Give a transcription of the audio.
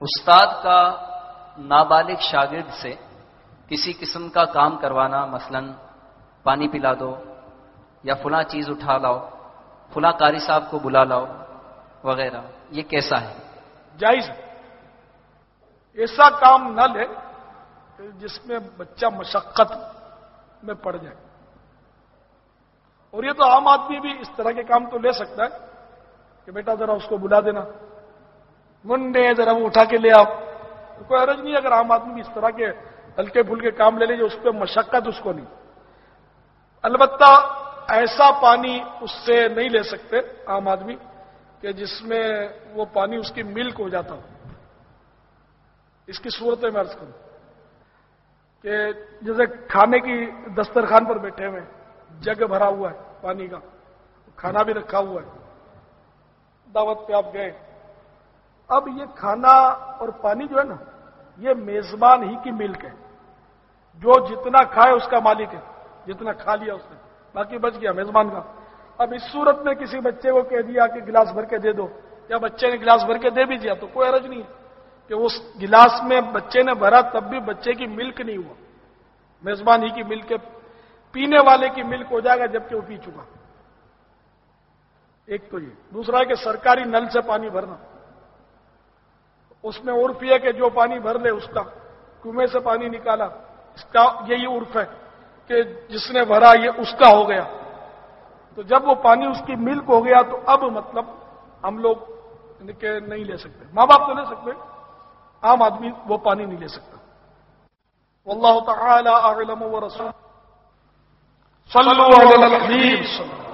استاد کا نابالغ شاگرد سے کسی قسم کا کام کروانا، مثلا پانی پلا دو یا فلاں چیز اٹھا لاؤ، فلاں قاری صاحب کو بلا لاؤ، وغیرہ، یہ کیسا ہے؟ جائز ایسا کام نہ لے جس میں بچہ مشقت میں پڑ جائے۔ اور یہ تو عام آدمی بھی اس طرح کے کام تو لے سکتا ہے کہ بیٹا ذرا اس کو بلا دینا۔ منڈے ذرا وہ اٹھا کے لے آپ کوئی عرض نہیں اگر عام آدمی اس طرح کے ہلکے پھلکے کام لے لے جو اس پہ مشقت اس کو نہیں۔ البتہ ایسا پانی اس سے نہیں لے سکتے عام آدمی کہ جس میں وہ پانی اس کی ملک ہو جاتا ہو۔ اس کی صورت میں عرض کروں کہ جیسے کھانے کی دسترخوان پر بیٹھے ہوئے جگ بھرا ہوا ہے پانی کا، کھانا بھی رکھا ہوا ہے۔ دعوت پہ آپ گئے۔ اب یہ کھانا اور پانی جو ہے نا، یہ میزبان ہی کی ملک ہے۔ جو جتنا کھائے اس کا مالک ہے، جتنا کھا لیا اس نے۔ باقی بچ گیا، میزبان کا۔ اب اس صورت میں کسی بچے کو کہہ دیا کہ گلاس بھر کے دے دو، یا بچے نے گلاس بھر کے دے بھی دیا، تو کوئی عرض نہیں ہے۔ کہ اس گلاس میں بچے نے بھرا تب بھی بچے کی ملک نہیں ہوا۔ میزبان ہی کی ملک پینے والے کی ملک ہو جائے گا جبکہ وہ پی چکا۔ ایک تو یہ۔ دوسرا ہے کہ سرکاری نل سے پانی بھرنا۔ اس میں عرف یہ کہ جو پانی بھر لے اس کا، کنویں سے پانی نکالا۔ اس کا یہی عرف ہے کہ جس نے بھرا یہ اس کا ہو گیا۔ تو جب وہ پانی اس کی ملک ہو گیا تو اب مطلب ہم لوگ یعنی نہیں لے سکتے۔ ماں باپ تو لے سکتے، عام آدمی وہ پانی نہیں لے سکتا۔ واللہ تعالی اعلم و رسول۔ صلو علی الحبیب۔ صلی اللہ